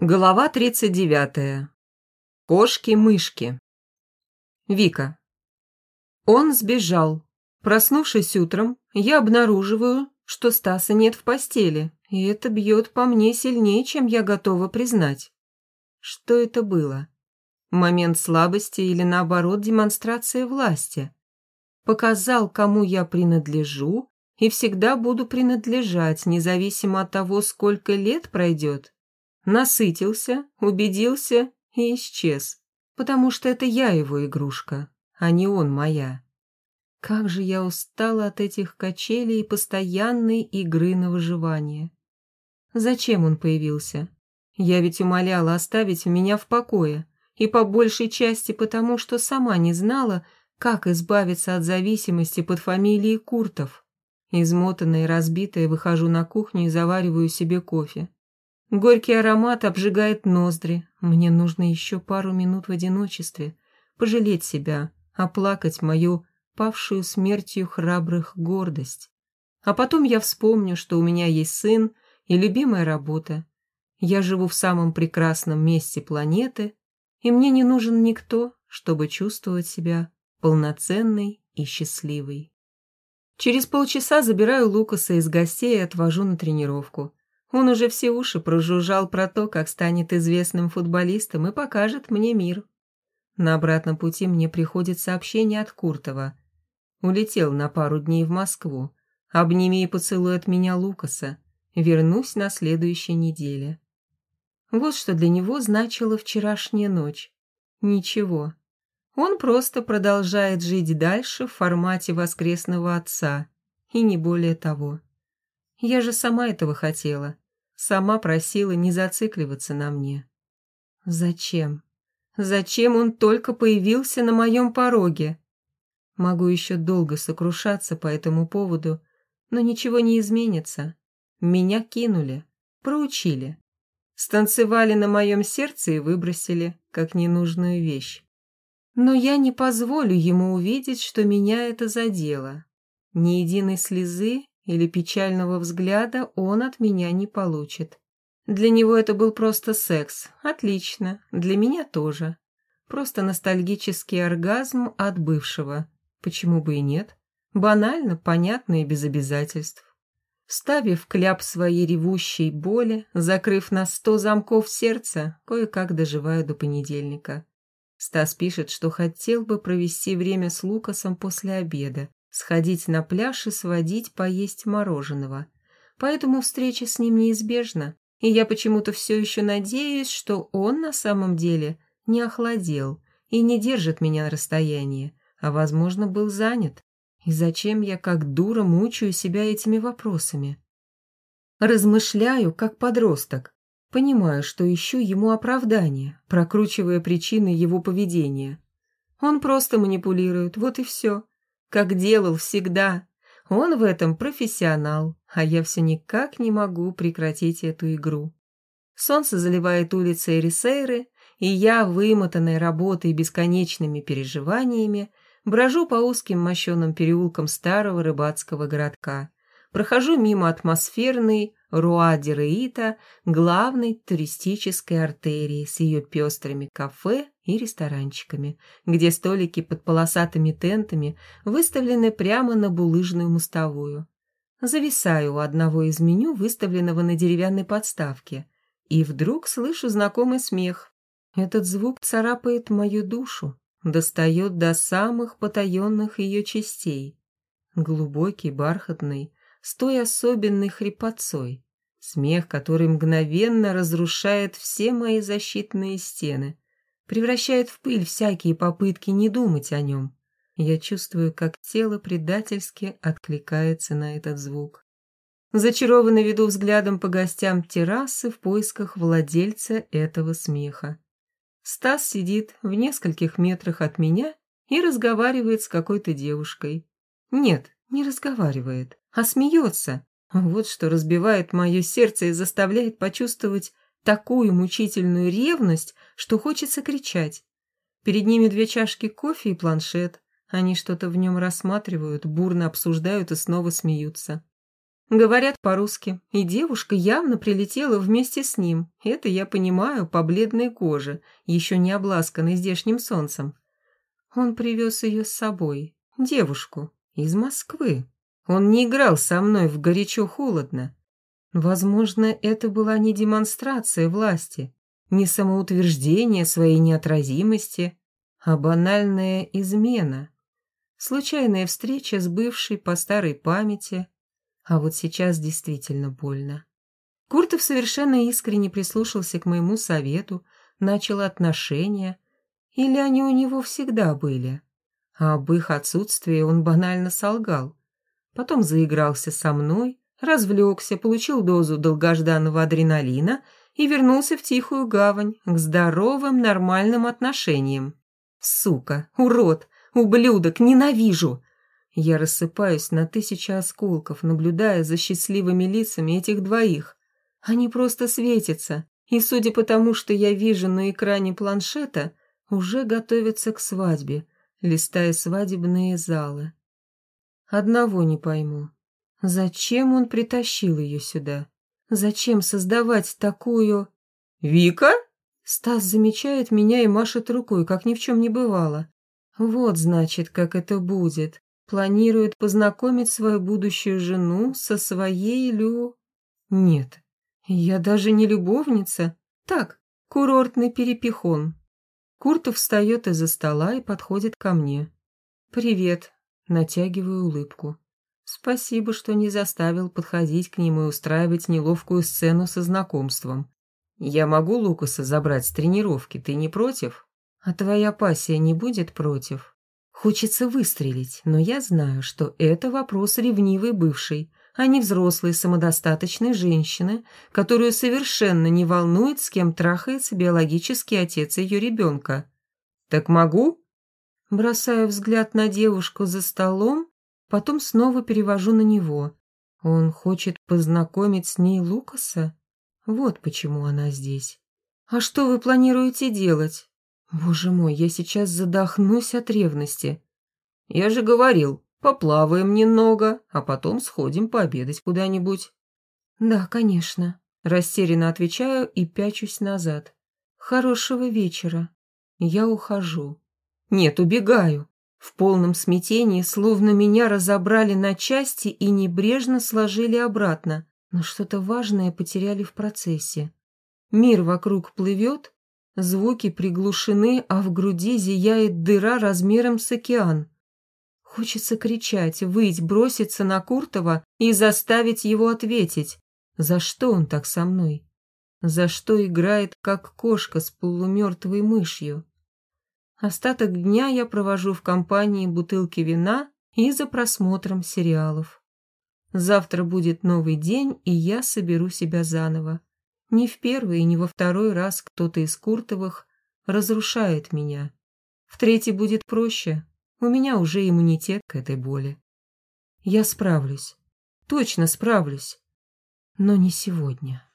Глава 39. Кошки-мышки. Вика. Он сбежал. Проснувшись утром, я обнаруживаю, что Стаса нет в постели, и это бьет по мне сильнее, чем я готова признать. Что это было? Момент слабости или, наоборот, демонстрация власти? Показал, кому я принадлежу, и всегда буду принадлежать, независимо от того, сколько лет пройдет насытился, убедился и исчез, потому что это я его игрушка, а не он моя. Как же я устала от этих качелей и постоянной игры на выживание. Зачем он появился? Я ведь умоляла оставить меня в покое, и по большей части потому, что сама не знала, как избавиться от зависимости под фамилией Куртов. Измотанная и разбитая выхожу на кухню и завариваю себе кофе. Горький аромат обжигает ноздри. Мне нужно еще пару минут в одиночестве, пожалеть себя, оплакать мою павшую смертью храбрых гордость. А потом я вспомню, что у меня есть сын и любимая работа. Я живу в самом прекрасном месте планеты, и мне не нужен никто, чтобы чувствовать себя полноценной и счастливой. Через полчаса забираю Лукаса из гостей и отвожу на тренировку. Он уже все уши прожужжал про то, как станет известным футболистом и покажет мне мир. На обратном пути мне приходит сообщение от Куртова. Улетел на пару дней в Москву. Обними и поцелуй от меня Лукаса. Вернусь на следующей неделе. Вот что для него значила вчерашняя ночь. Ничего. Он просто продолжает жить дальше в формате воскресного отца. И не более того. Я же сама этого хотела. Сама просила не зацикливаться на мне. Зачем? Зачем он только появился на моем пороге? Могу еще долго сокрушаться по этому поводу, но ничего не изменится. Меня кинули, проучили. Станцевали на моем сердце и выбросили, как ненужную вещь. Но я не позволю ему увидеть, что меня это задело. Ни единой слезы или печального взгляда он от меня не получит. Для него это был просто секс. Отлично. Для меня тоже. Просто ностальгический оргазм от бывшего. Почему бы и нет? Банально, понятно и без обязательств. Вставив кляп своей ревущей боли, закрыв на сто замков сердца, кое-как доживаю до понедельника. Стас пишет, что хотел бы провести время с Лукасом после обеда, сходить на пляж и сводить поесть мороженого. Поэтому встреча с ним неизбежна, и я почему-то все еще надеюсь, что он на самом деле не охладел и не держит меня на расстоянии, а, возможно, был занят. И зачем я как дура мучаю себя этими вопросами? Размышляю, как подросток. Понимаю, что ищу ему оправдание, прокручивая причины его поведения. Он просто манипулирует, вот и все как делал всегда. Он в этом профессионал, а я все никак не могу прекратить эту игру. Солнце заливает улицы Эрисейры, и я, вымотанная работой и бесконечными переживаниями, брожу по узким мощеным переулкам старого рыбацкого городка. Прохожу мимо атмосферной Руа-де-Реита, главной туристической артерии с ее пестрыми кафе и ресторанчиками, где столики под полосатыми тентами выставлены прямо на булыжную мостовую. Зависаю у одного из меню, выставленного на деревянной подставке, и вдруг слышу знакомый смех. Этот звук царапает мою душу, достает до самых потаенных ее частей. Глубокий, бархатный, с той особенной хрипотцой. Смех, который мгновенно разрушает все мои защитные стены, превращает в пыль всякие попытки не думать о нем. Я чувствую, как тело предательски откликается на этот звук. Зачарованно веду взглядом по гостям террасы в поисках владельца этого смеха. Стас сидит в нескольких метрах от меня и разговаривает с какой-то девушкой. Нет, не разговаривает, а смеется. Вот что разбивает мое сердце и заставляет почувствовать такую мучительную ревность, что хочется кричать. Перед ними две чашки кофе и планшет. Они что-то в нем рассматривают, бурно обсуждают и снова смеются. Говорят по-русски, и девушка явно прилетела вместе с ним. Это я понимаю по бледной коже, еще не обласканной здешним солнцем. Он привез ее с собой, девушку, из Москвы. Он не играл со мной в горячо-холодно. Возможно, это была не демонстрация власти, не самоутверждение своей неотразимости, а банальная измена. Случайная встреча с бывшей по старой памяти – а вот сейчас действительно больно. Куртов совершенно искренне прислушался к моему совету, начал отношения. Или они у него всегда были? А об их отсутствии он банально солгал. Потом заигрался со мной, развлекся, получил дозу долгожданного адреналина и вернулся в тихую гавань к здоровым нормальным отношениям. Сука, урод, ублюдок, ненавижу! Я рассыпаюсь на тысячи осколков, наблюдая за счастливыми лицами этих двоих. Они просто светятся, и, судя по тому, что я вижу на экране планшета, уже готовятся к свадьбе, листая свадебные залы. Одного не пойму. Зачем он притащил ее сюда? Зачем создавать такую... «Вика?» Стас замечает меня и машет рукой, как ни в чем не бывало. Вот, значит, как это будет. Планирует познакомить свою будущую жену со своей Лю... Нет, я даже не любовница. Так, курортный перепихон. Куртов встает из-за стола и подходит ко мне. «Привет», — натягиваю улыбку. «Спасибо, что не заставил подходить к ним и устраивать неловкую сцену со знакомством. Я могу Лукаса забрать с тренировки, ты не против? А твоя пассия не будет против?» Хочется выстрелить, но я знаю, что это вопрос ревнивой бывшей, а не взрослой самодостаточной женщины, которую совершенно не волнует, с кем трахается биологический отец ее ребенка. «Так могу?» Бросаю взгляд на девушку за столом, потом снова перевожу на него. Он хочет познакомить с ней Лукаса? Вот почему она здесь. «А что вы планируете делать?» Боже мой, я сейчас задохнусь от ревности. Я же говорил, поплаваем немного, а потом сходим пообедать куда-нибудь. Да, конечно. Растерянно отвечаю и пячусь назад. Хорошего вечера. Я ухожу. Нет, убегаю. В полном смятении, словно меня разобрали на части и небрежно сложили обратно, но что-то важное потеряли в процессе. Мир вокруг плывет, Звуки приглушены, а в груди зияет дыра размером с океан. Хочется кричать, выть, броситься на Куртова и заставить его ответить. За что он так со мной? За что играет, как кошка с полумертвой мышью? Остаток дня я провожу в компании бутылки вина и за просмотром сериалов. Завтра будет новый день, и я соберу себя заново. Не в первый и не во второй раз кто-то из Куртовых разрушает меня. В третий будет проще. У меня уже иммунитет к этой боли. Я справлюсь. Точно справлюсь. Но не сегодня.